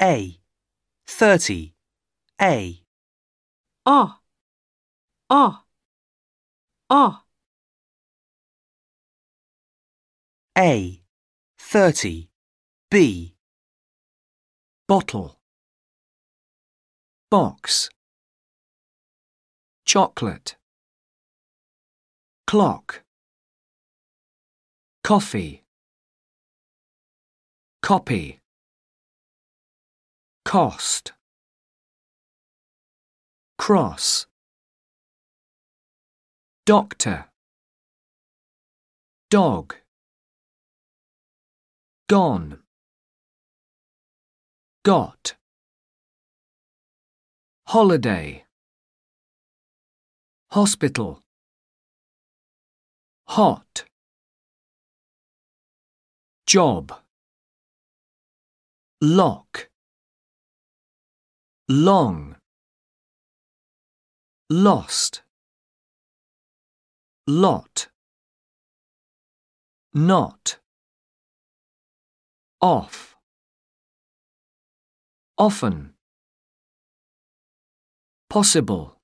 A. 30. A. O. O. O. A. 30. B. bottle, box, chocolate, clock, coffee, copy, cost, cross, doctor, dog, gone. Got. Holiday. Hospital. Hot. Job. Lock long lost lot not off often possible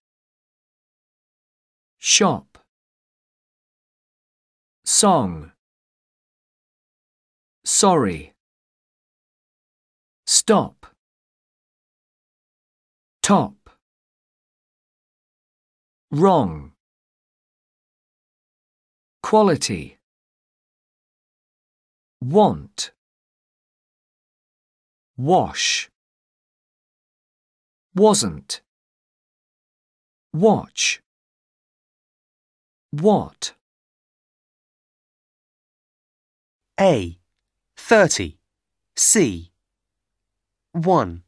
shop song sorry stop top wrong quality want wash wasn't watch what A. 30. C. 1.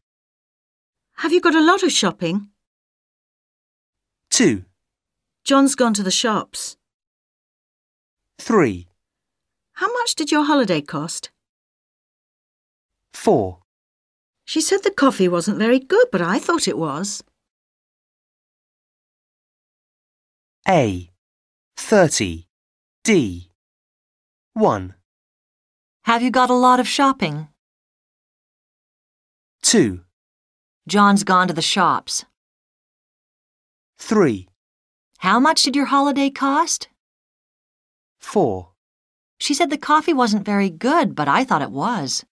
Have you got a lot of shopping? 2. John's gone to the shops. 3. How much did your holiday cost? 4. She said the coffee wasn't very good, but I thought it was. A. 30. D. 1. Have you got a lot of shopping? 2. John's gone to the shops. 3. How much did your holiday cost? 4. She said the coffee wasn't very good, but I thought it was.